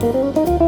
Bye.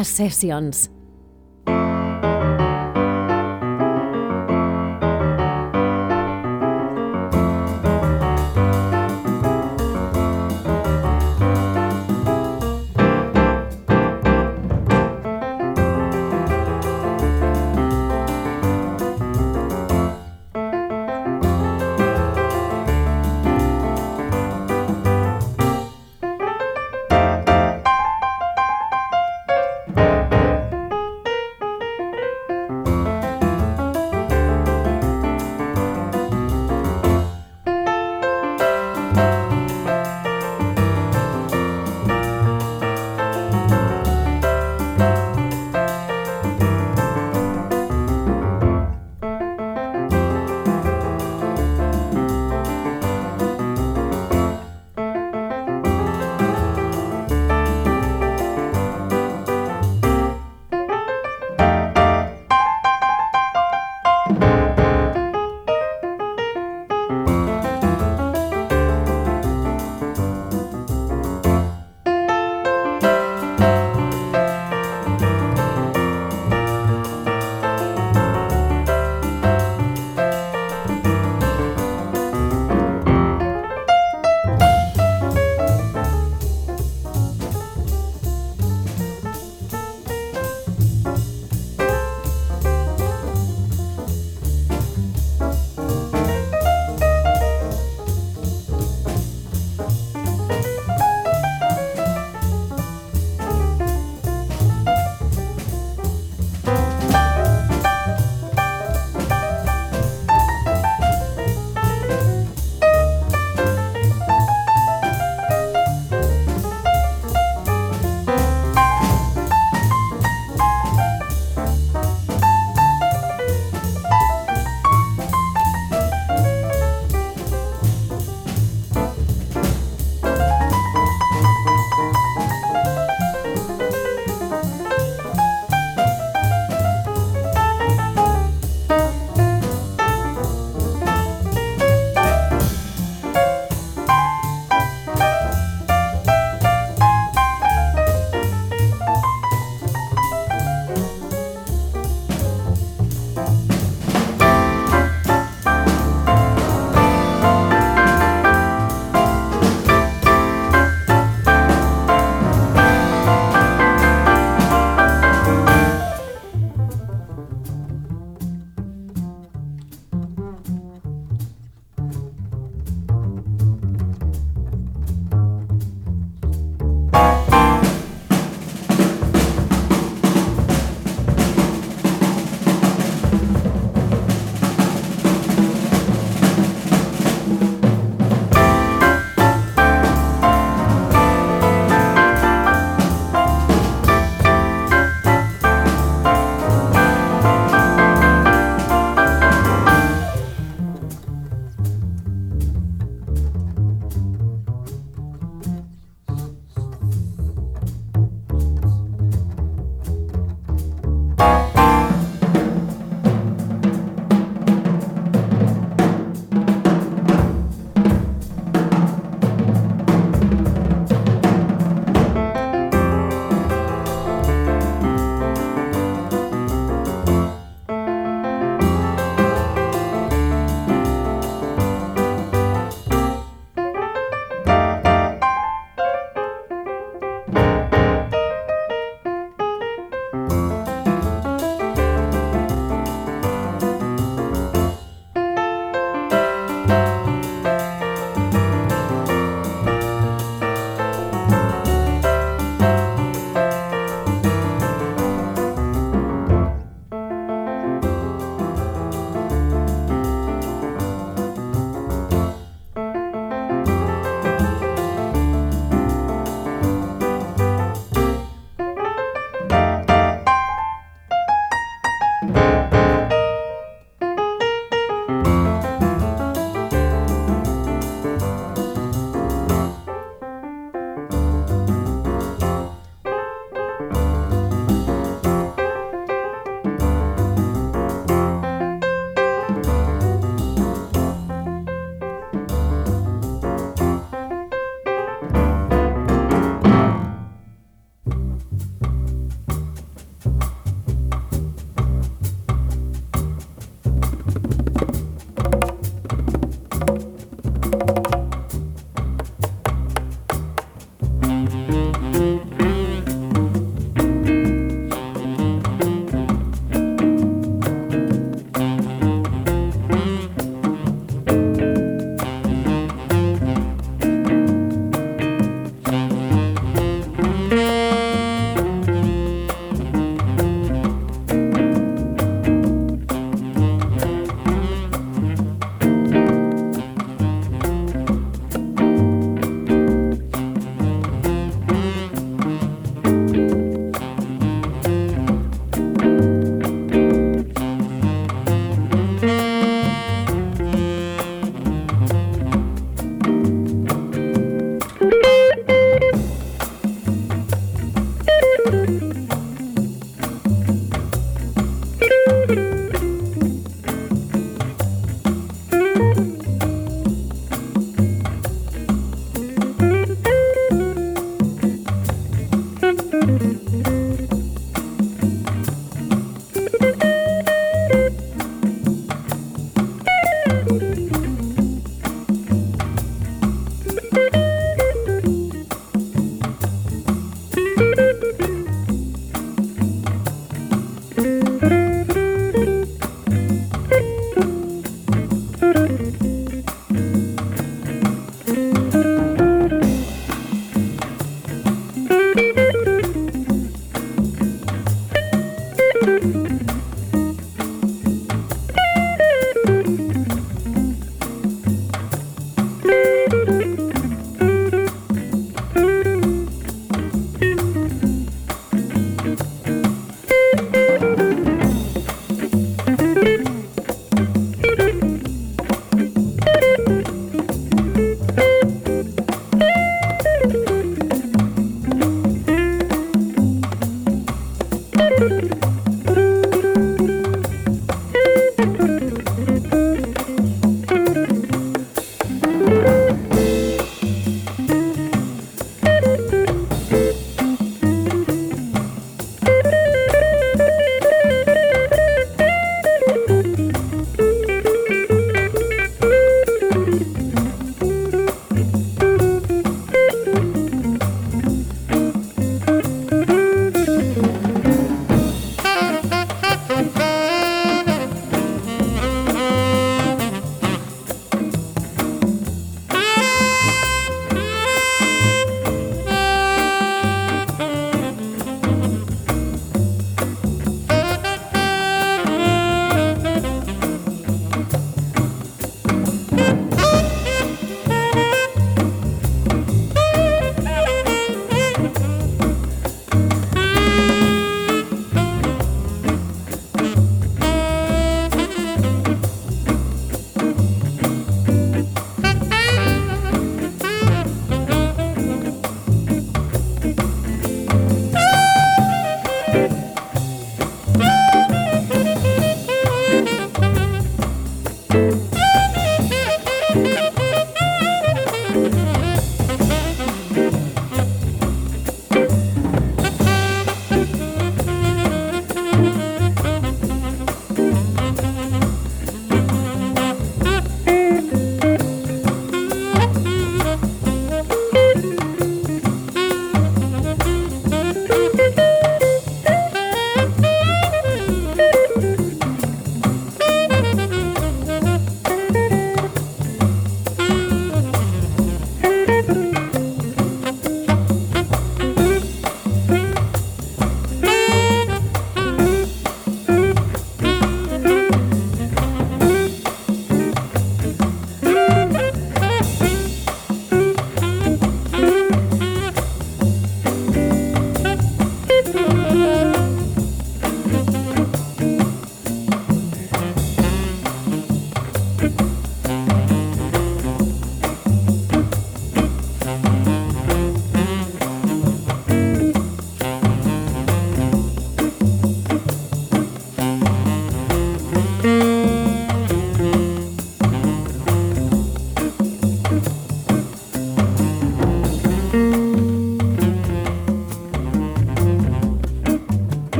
Jazz Sessions.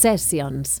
Sessions.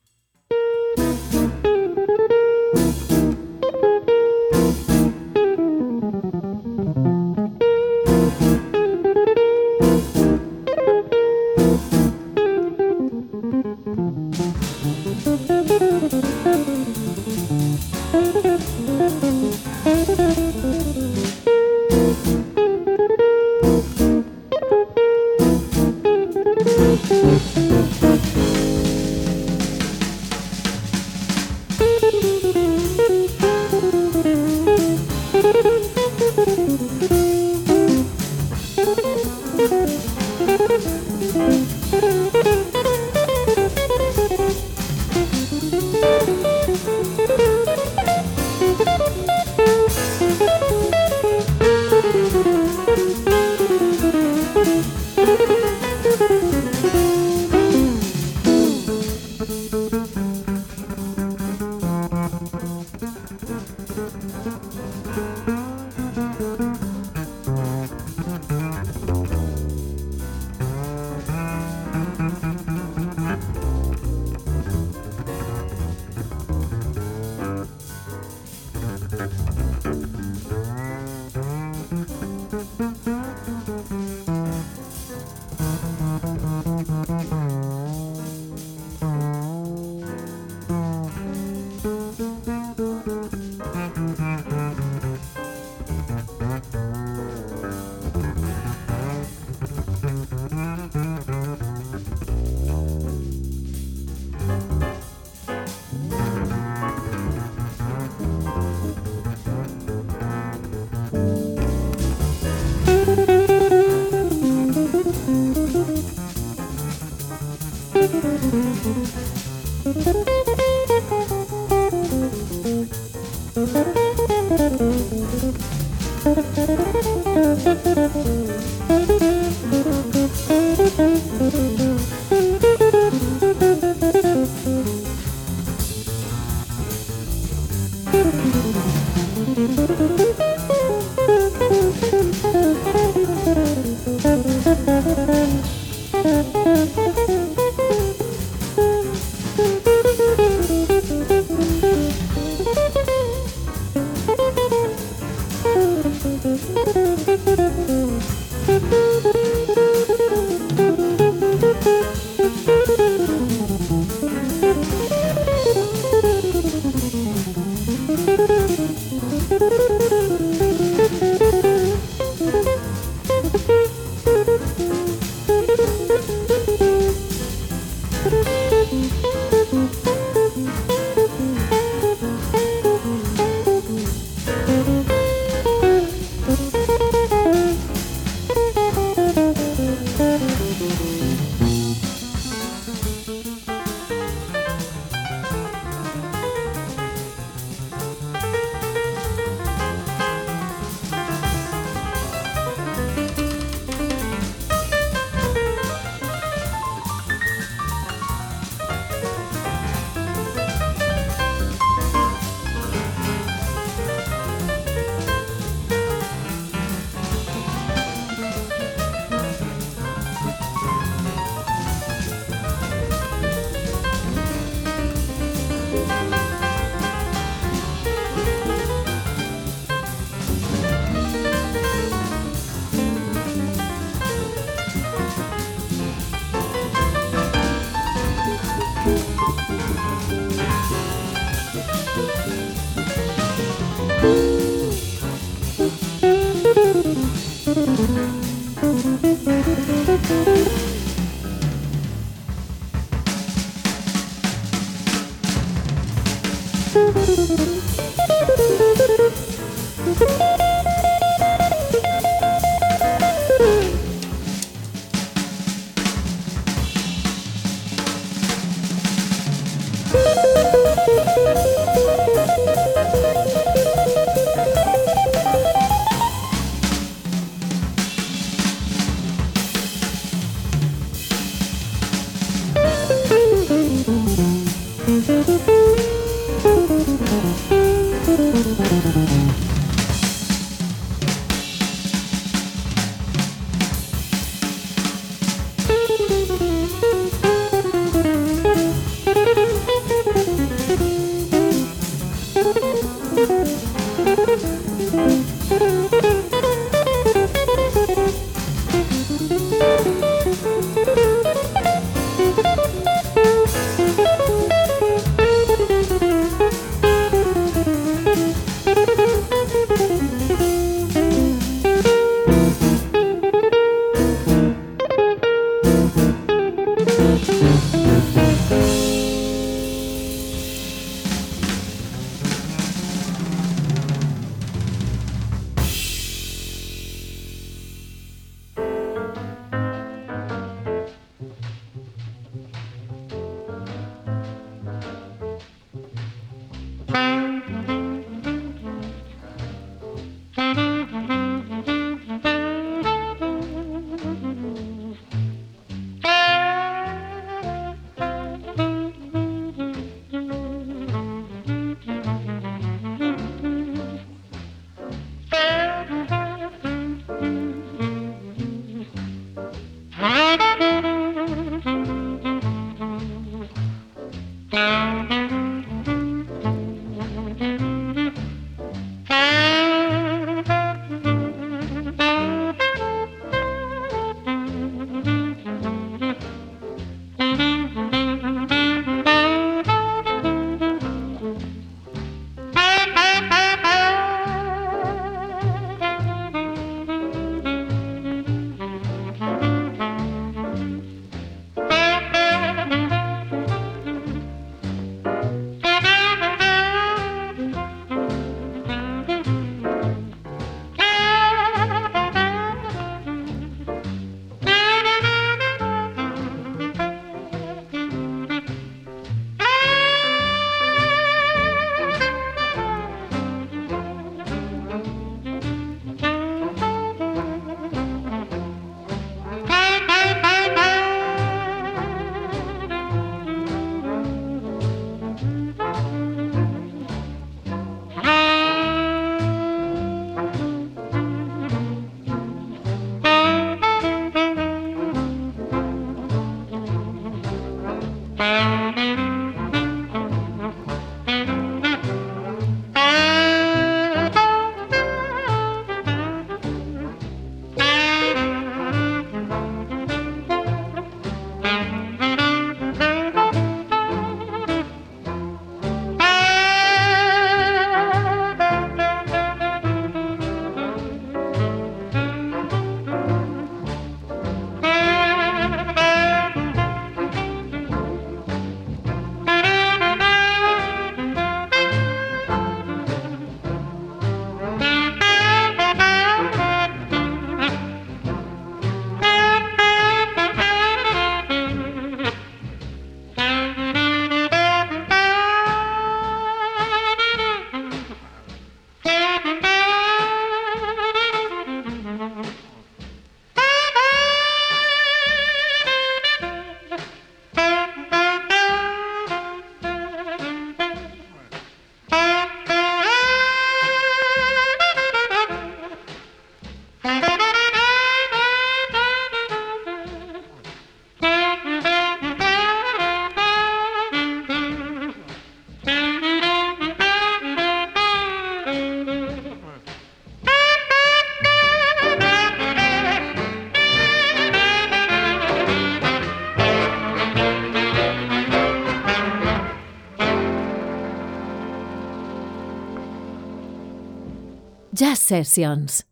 Sessions.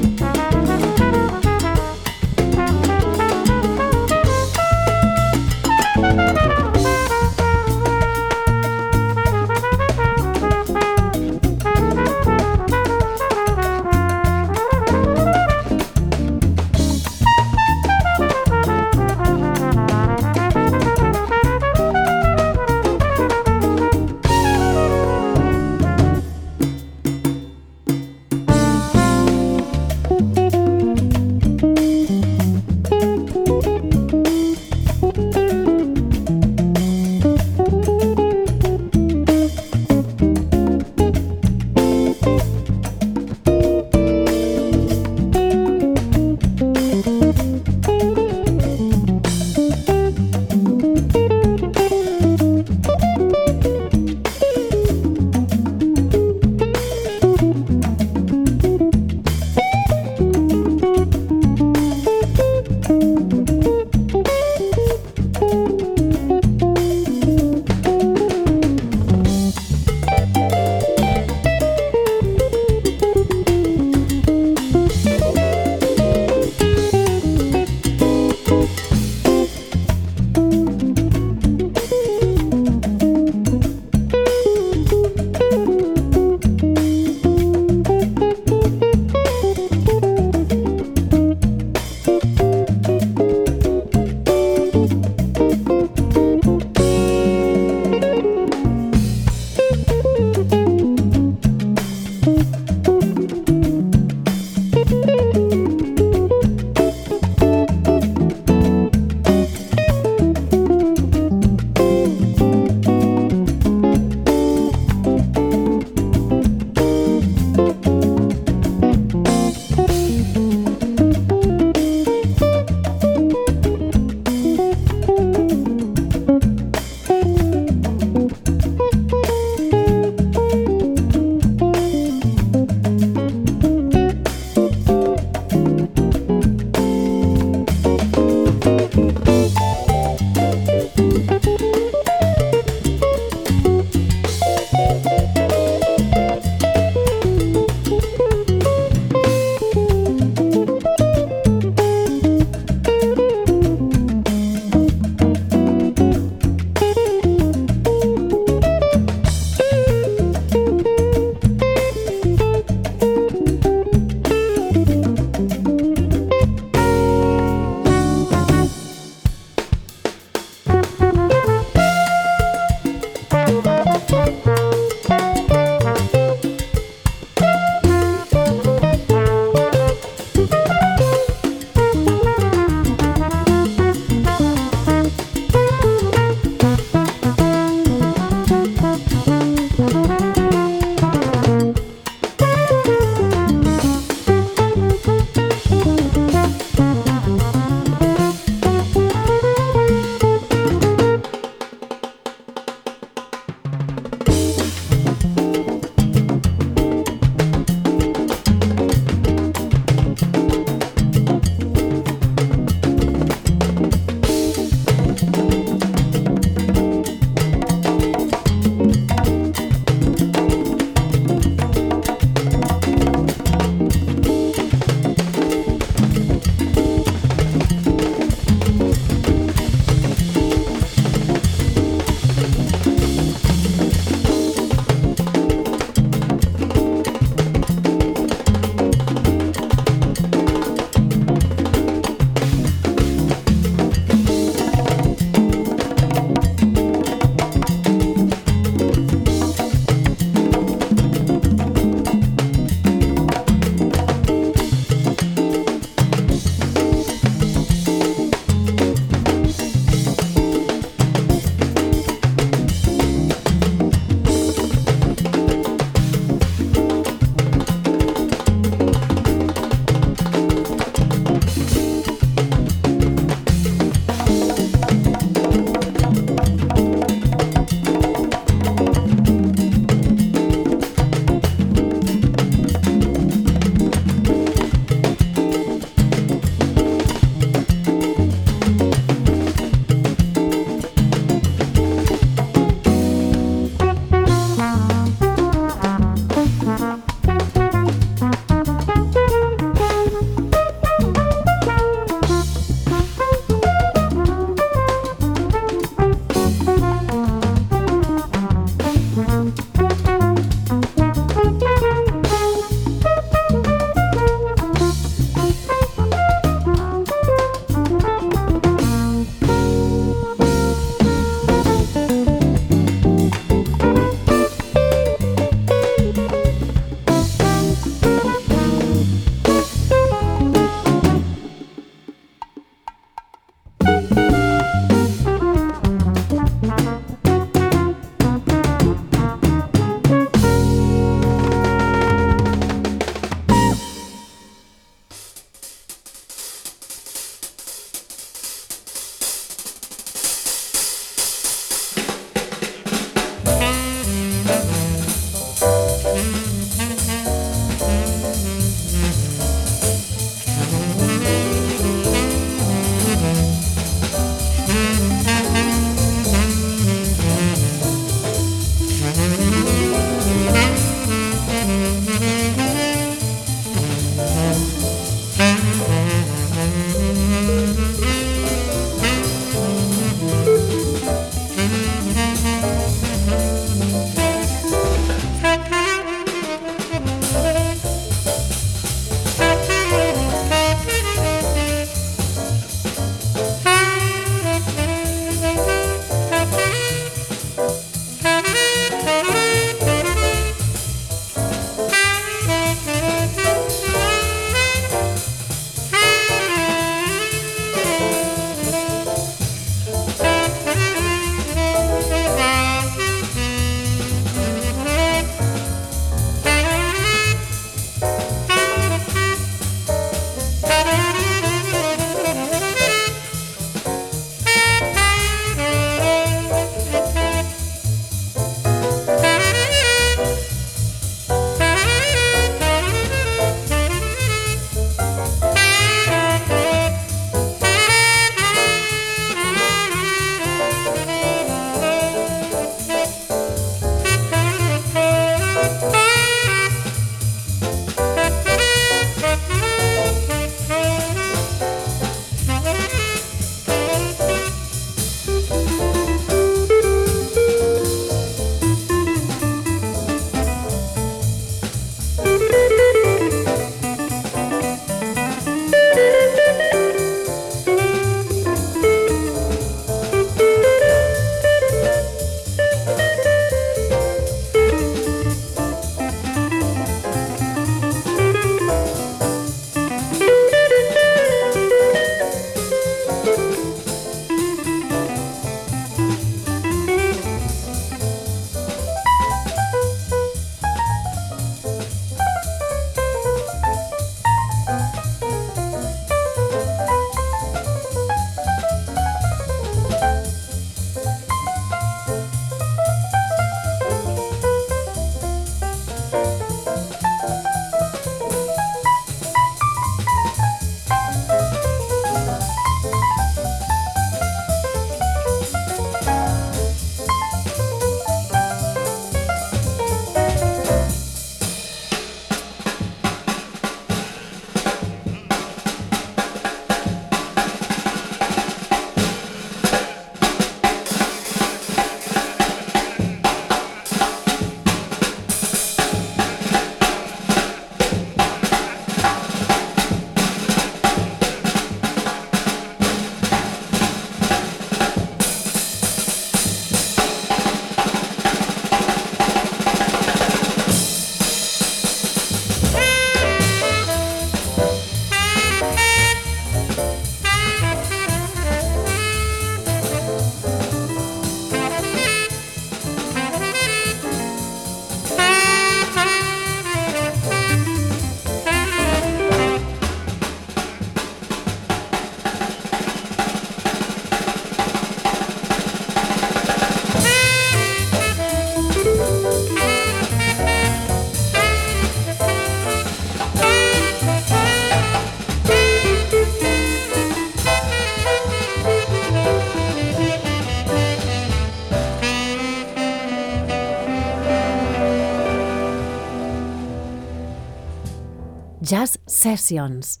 Sessions.